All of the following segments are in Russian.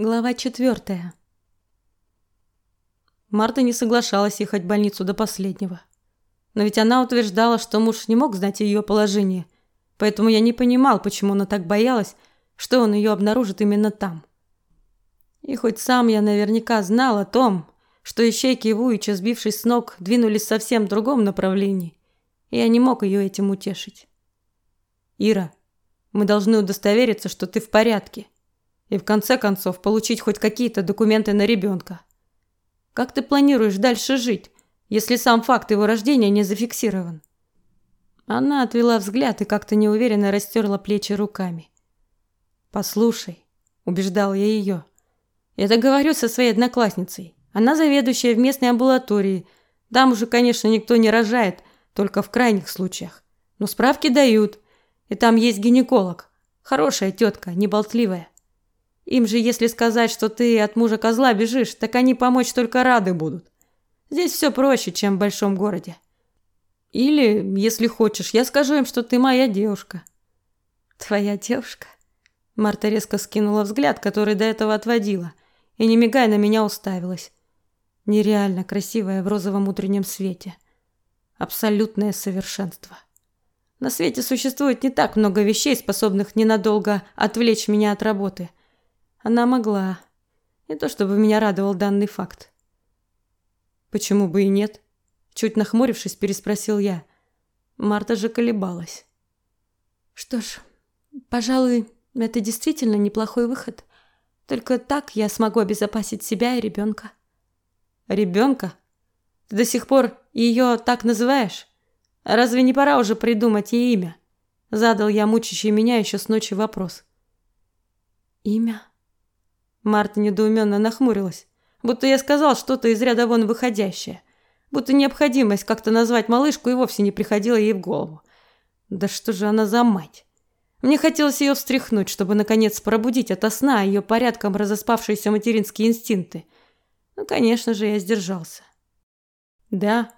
Глава четвертая. Марта не соглашалась ехать в больницу до последнего. Но ведь она утверждала, что муж не мог знать ее положение, поэтому я не понимал, почему она так боялась, что он ее обнаружит именно там. И хоть сам я наверняка знал о том, что ищейки Вуича, сбившись с ног, двинулись в совсем другом направлении, я не мог ее этим утешить. «Ира, мы должны удостовериться, что ты в порядке», и в конце концов получить хоть какие-то документы на ребенка. Как ты планируешь дальше жить, если сам факт его рождения не зафиксирован? Она отвела взгляд и как-то неуверенно растерла плечи руками. Послушай, убеждал я ее. Я договорюсь со своей одноклассницей. Она заведующая в местной амбулатории. Там уже, конечно, никто не рожает, только в крайних случаях. Но справки дают. И там есть гинеколог. Хорошая тетка, неболтливая. Им же, если сказать, что ты от мужа козла бежишь, так они помочь только рады будут. Здесь все проще, чем в большом городе. Или, если хочешь, я скажу им, что ты моя девушка. Твоя девушка? Марта резко скинула взгляд, который до этого отводила, и не мигая на меня уставилась. Нереально красивая в розовом утреннем свете. Абсолютное совершенство. На свете существует не так много вещей, способных ненадолго отвлечь меня от работы. Она могла. Не то чтобы меня радовал данный факт. Почему бы и нет? Чуть нахмурившись, переспросил я. Марта же колебалась. Что ж, пожалуй, это действительно неплохой выход. Только так я смогу обезопасить себя и ребенка. Ребенка? Ты до сих пор ее так называешь? разве не пора уже придумать ей имя? Задал я мучащий меня еще с ночи вопрос. Имя? Марта недоуменно нахмурилась, будто я сказал что-то из ряда вон выходящее, будто необходимость как-то назвать малышку и вовсе не приходила ей в голову. Да что же она за мать? Мне хотелось ее встряхнуть, чтобы наконец пробудить ото сна ее порядком разоспавшиеся материнские инстинкты. Ну, конечно же, я сдержался. Да.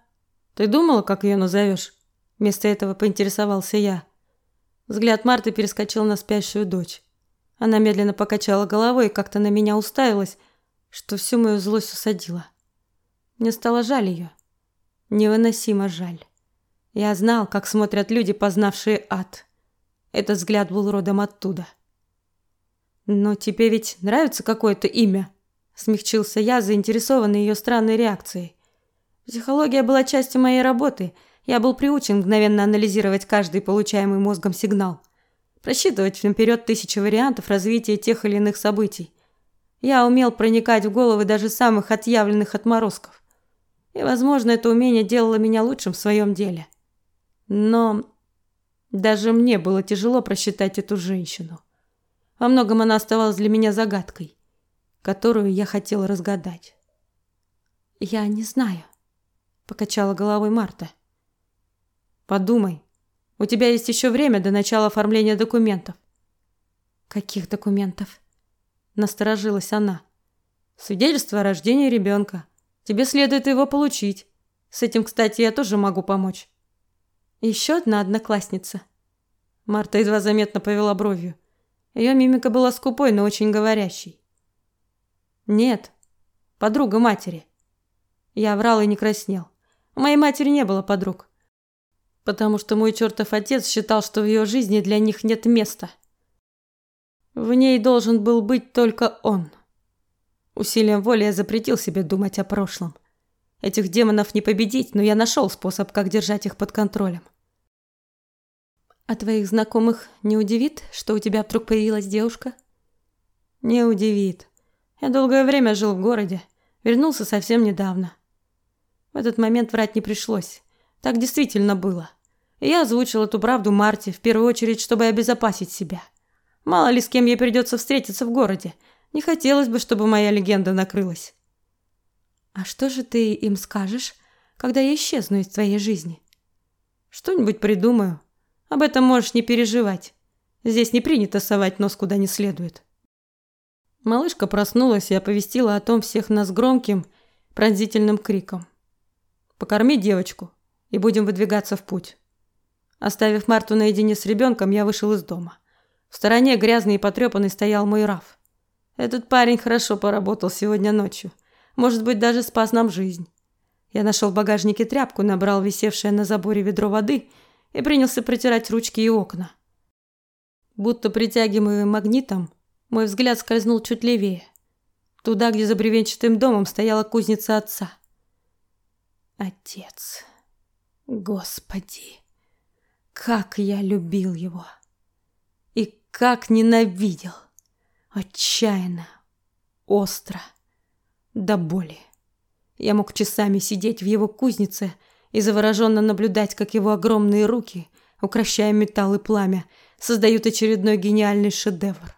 Ты думала, как ее назовешь? Вместо этого поинтересовался я. Взгляд Марты перескочил на спящую дочь. Она медленно покачала головой и как-то на меня уставилась, что всю мою злость усадила. Мне стало жаль ее. Невыносимо жаль. Я знал, как смотрят люди, познавшие ад. Этот взгляд был родом оттуда. «Но тебе ведь нравится какое-то имя?» Смягчился я, заинтересованный ее странной реакцией. Психология была частью моей работы. Я был приучен мгновенно анализировать каждый получаемый мозгом сигнал просчитывать наперед тысячи вариантов развития тех или иных событий. Я умел проникать в головы даже самых отъявленных отморозков. И, возможно, это умение делало меня лучшим в своем деле. Но даже мне было тяжело просчитать эту женщину. Во многом она оставалась для меня загадкой, которую я хотел разгадать. «Я не знаю», — покачала головой Марта. «Подумай, у тебя есть еще время до начала оформления документов. Каких документов? Насторожилась она. Свидетельство о рождении ребенка. Тебе следует его получить. С этим, кстати, я тоже могу помочь. Еще одна одноклассница. Марта едва заметно повела бровью. Ее мимика была скупой, но очень говорящей. Нет, подруга матери. Я врал и не краснел. У моей матери не было подруг потому что мой чертов отец считал, что в ее жизни для них нет места. В ней должен был быть только он. Усилием воли я запретил себе думать о прошлом. Этих демонов не победить, но я нашел способ, как держать их под контролем. А твоих знакомых не удивит, что у тебя вдруг появилась девушка? Не удивит. Я долгое время жил в городе, вернулся совсем недавно. В этот момент врать не пришлось. Так действительно было. Я озвучил эту правду Марте, в первую очередь, чтобы обезопасить себя. Мало ли с кем ей придется встретиться в городе. Не хотелось бы, чтобы моя легенда накрылась. А что же ты им скажешь, когда я исчезну из твоей жизни? Что-нибудь придумаю. Об этом можешь не переживать. Здесь не принято совать нос куда не следует. Малышка проснулась и оповестила о том всех нас громким, пронзительным криком. «Покорми девочку, и будем выдвигаться в путь». Оставив Марту наедине с ребенком, я вышел из дома. В стороне грязный и потрепанный стоял мой Раф. Этот парень хорошо поработал сегодня ночью. Может быть, даже спас нам жизнь. Я нашел в багажнике тряпку, набрал висевшее на заборе ведро воды и принялся протирать ручки и окна. Будто притягиваемый магнитом, мой взгляд скользнул чуть левее, туда, где за бревенчатым домом стояла кузница отца. Отец. Господи, как я любил его. И как ненавидел. Отчаянно, остро, до боли. Я мог часами сидеть в его кузнице и завороженно наблюдать, как его огромные руки, укращая металл и пламя, создают очередной гениальный шедевр.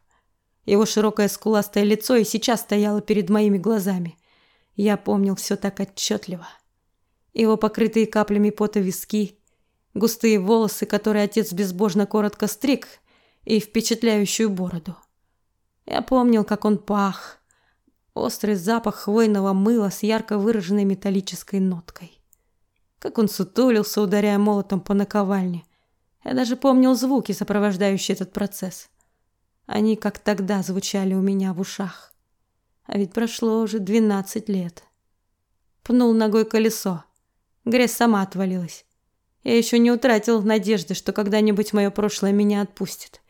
Его широкое скуластое лицо и сейчас стояло перед моими глазами. Я помнил все так отчетливо. Его покрытые каплями пота виски, густые волосы, которые отец безбожно коротко стриг, и впечатляющую бороду. Я помнил, как он пах. Острый запах хвойного мыла с ярко выраженной металлической ноткой. Как он сутулился, ударяя молотом по наковальне. Я даже помнил звуки, сопровождающие этот процесс. Они, как тогда, звучали у меня в ушах. А ведь прошло уже двенадцать лет. Пнул ногой колесо. Грязь сама отвалилась. Я еще не утратил надежды, что когда-нибудь мое прошлое меня отпустит.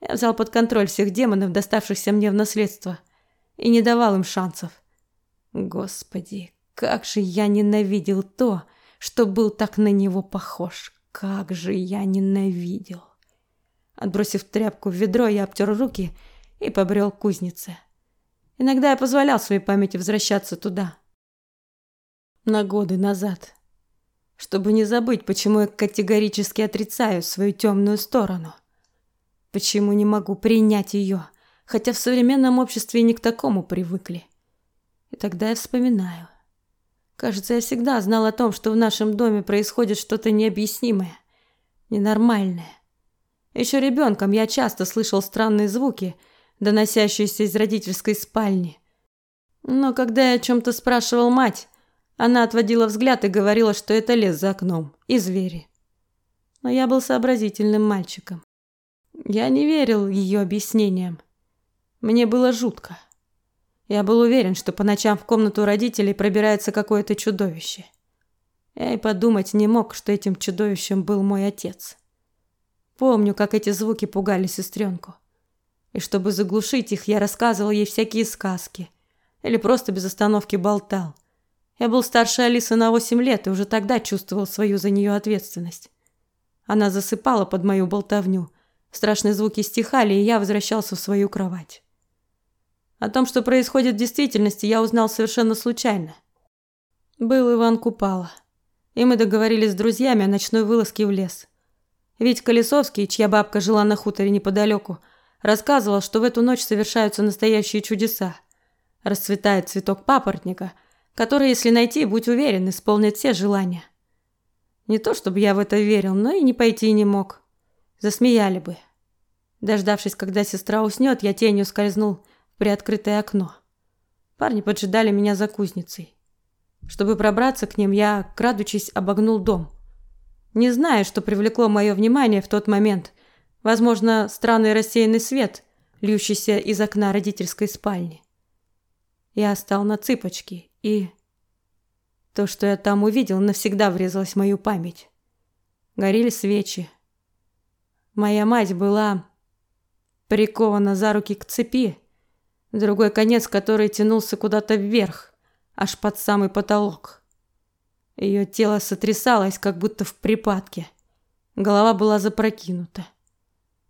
Я взял под контроль всех демонов, доставшихся мне в наследство, и не давал им шансов. Господи, как же я ненавидел то, что был так на него похож. Как же я ненавидел. Отбросив тряпку в ведро, я обтер руки и побрел к кузнице. Иногда я позволял своей памяти возвращаться туда. На годы назад. Чтобы не забыть, почему я категорически отрицаю свою темную сторону. Почему не могу принять ее, хотя в современном обществе не к такому привыкли. И тогда я вспоминаю. Кажется, я всегда знал о том, что в нашем доме происходит что-то необъяснимое, ненормальное. Еще ребенком я часто слышал странные звуки, доносящиеся из родительской спальни. Но когда я о чем-то спрашивал мать, она отводила взгляд и говорила, что это лес за окном и звери. Но я был сообразительным мальчиком. Я не верил ее объяснениям. Мне было жутко. Я был уверен, что по ночам в комнату родителей пробирается какое-то чудовище. Я и подумать не мог, что этим чудовищем был мой отец. Помню, как эти звуки пугали сестренку. И чтобы заглушить их, я рассказывал ей всякие сказки. Или просто без остановки болтал. Я был старше Алисы на восемь лет и уже тогда чувствовал свою за нее ответственность. Она засыпала под мою болтовню. Страшные звуки стихали, и я возвращался в свою кровать. О том, что происходит в действительности, я узнал совершенно случайно. Был Иван Купала, и мы договорились с друзьями о ночной вылазке в лес. Ведь Колесовский, чья бабка жила на хуторе неподалеку, рассказывал, что в эту ночь совершаются настоящие чудеса. Расцветает цветок папоротника, который, если найти, будь уверен, исполнит все желания. Не то чтобы я в это верил, но и не пойти не мог. Засмеяли бы. Дождавшись, когда сестра уснет, я тенью скользнул приоткрытое окно. Парни поджидали меня за кузницей. Чтобы пробраться к ним, я, крадучись, обогнул дом. Не знаю, что привлекло мое внимание в тот момент. Возможно, странный рассеянный свет, льющийся из окна родительской спальни. Я стал на цыпочки, и... То, что я там увидел, навсегда врезалось в мою память. Горели свечи. Моя мать была прикована за руки к цепи, другой конец которой тянулся куда-то вверх, аж под самый потолок. Ее тело сотрясалось, как будто в припадке. Голова была запрокинута.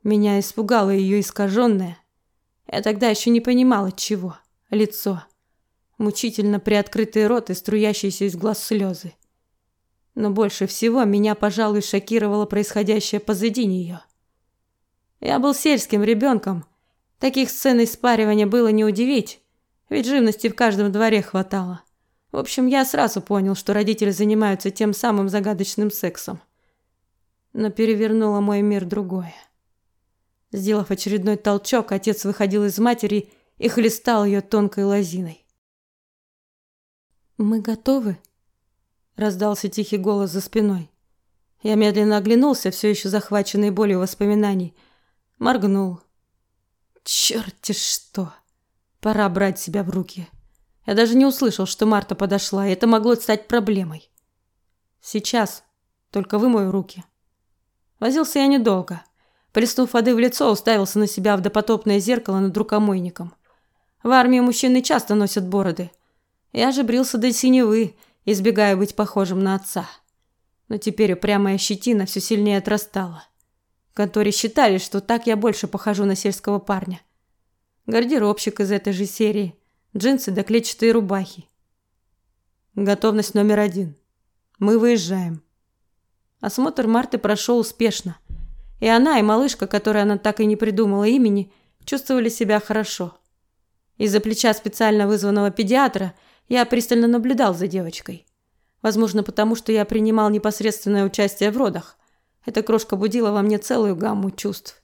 Меня испугало ее искаженное. Я тогда еще не понимала, чего. Лицо. Мучительно приоткрытый рот и струящиеся из глаз слезы. Но больше всего меня, пожалуй, шокировало происходящее позади нее. Я был сельским ребенком, Таких сцен испаривания было не удивить, ведь живности в каждом дворе хватало. В общем, я сразу понял, что родители занимаются тем самым загадочным сексом. Но перевернуло мой мир другое. Сделав очередной толчок, отец выходил из матери и хлестал ее тонкой лозиной. «Мы готовы?» – раздался тихий голос за спиной. Я медленно оглянулся, все еще захваченный болью воспоминаний. Моргнул. Черти что! Пора брать себя в руки. Я даже не услышал, что Марта подошла, и это могло стать проблемой. Сейчас только вымою руки. Возился я недолго. Плеснув воды в лицо, уставился на себя в допотопное зеркало над рукомойником. В армии мужчины часто носят бороды. Я же брился до синевы, избегая быть похожим на отца. Но теперь упрямая щетина все сильнее отрастала. В конторе считали, что так я больше похожу на сельского парня. Гардеробщик из этой же серии. Джинсы да клетчатые рубахи. Готовность номер один. Мы выезжаем. Осмотр Марты прошел успешно. И она, и малышка, которой она так и не придумала имени, чувствовали себя хорошо. Из-за плеча специально вызванного педиатра я пристально наблюдал за девочкой. Возможно, потому что я принимал непосредственное участие в родах. Эта крошка будила во мне целую гамму чувств.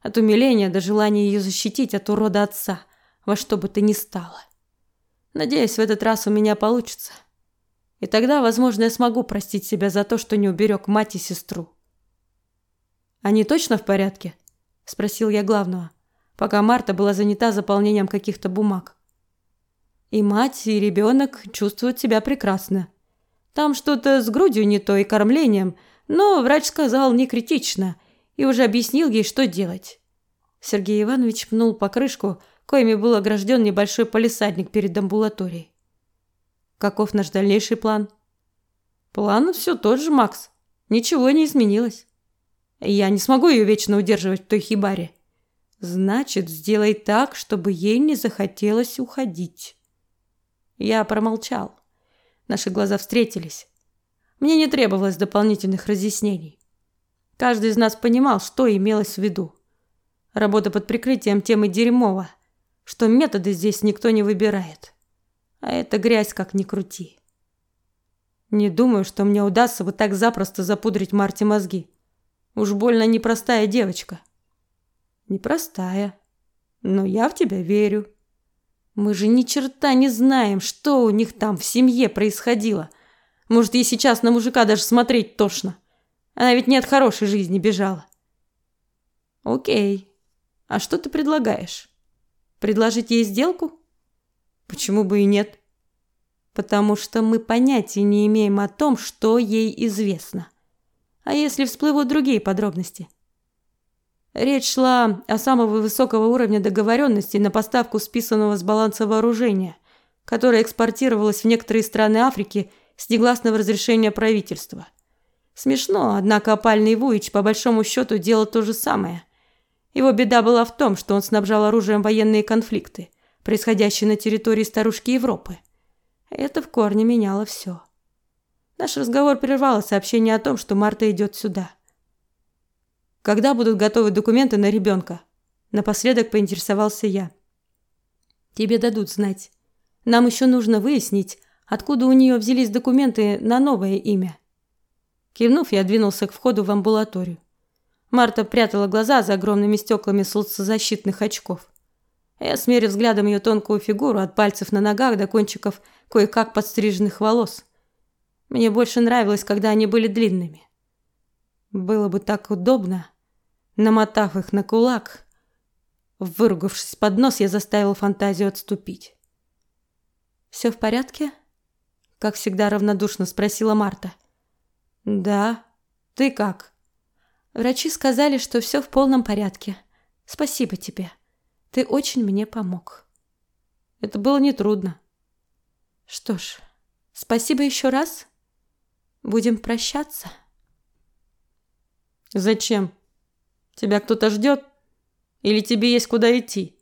От умиления до желания ее защитить от урода отца, во что бы то ни стало. Надеюсь, в этот раз у меня получится. И тогда, возможно, я смогу простить себя за то, что не уберег мать и сестру. «Они точно в порядке?» – спросил я главного, пока Марта была занята заполнением каких-то бумаг. И мать, и ребенок чувствуют себя прекрасно. Там что-то с грудью не то и кормлением, но врач сказал не критично и уже объяснил ей, что делать. Сергей Иванович пнул покрышку, коими был огражден небольшой полисадник перед амбулаторией. Каков наш дальнейший план? План все тот же, Макс. Ничего не изменилось. Я не смогу ее вечно удерживать в той хибаре. Значит, сделай так, чтобы ей не захотелось уходить. Я промолчал. Наши глаза встретились. Мне не требовалось дополнительных разъяснений. Каждый из нас понимал, что имелось в виду. Работа под прикрытием темы дерьмова, что методы здесь никто не выбирает. А это грязь как ни крути. Не думаю, что мне удастся вот так запросто запудрить Марте мозги. Уж больно непростая девочка. Непростая. Но я в тебя верю. Мы же ни черта не знаем, что у них там в семье происходило. Может, ей сейчас на мужика даже смотреть тошно. Она ведь не от хорошей жизни бежала. Окей. А что ты предлагаешь? Предложить ей сделку? Почему бы и нет? Потому что мы понятия не имеем о том, что ей известно. А если всплывут другие подробности? Речь шла о самого высокого уровня договоренности на поставку списанного с баланса вооружения, которое экспортировалось в некоторые страны Африки с негласного разрешения правительства. Смешно, однако опальный Вуич по большому счету делал то же самое. Его беда была в том, что он снабжал оружием военные конфликты, происходящие на территории старушки Европы. Это в корне меняло все. Наш разговор прервало сообщение о том, что Марта идет сюда. Когда будут готовы документы на ребенка? Напоследок поинтересовался я. Тебе дадут знать. Нам еще нужно выяснить, откуда у нее взялись документы на новое имя. Кивнув, я двинулся к входу в амбулаторию. Марта прятала глаза за огромными стеклами солнцезащитных очков. Я смерил взглядом ее тонкую фигуру от пальцев на ногах до кончиков кое-как подстриженных волос. Мне больше нравилось, когда они были длинными. Было бы так удобно, намотав их на кулак. Выругавшись под нос, я заставил фантазию отступить. «Все в порядке?» Как всегда равнодушно спросила Марта. «Да. Ты как?» Врачи сказали, что все в полном порядке. Спасибо тебе. Ты очень мне помог. Это было нетрудно. Что ж, спасибо еще раз. Будем прощаться. Зачем? Тебя кто-то ждет? Или тебе есть куда идти?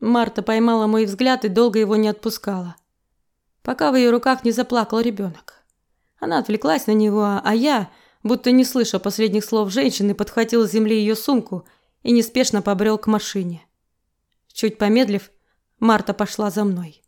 Марта поймала мой взгляд и долго его не отпускала. Пока в ее руках не заплакал ребенок. Она отвлеклась на него, а я, будто не слыша последних слов женщины, подхватил с земли ее сумку и неспешно побрел к машине. Чуть помедлив, Марта пошла за мной.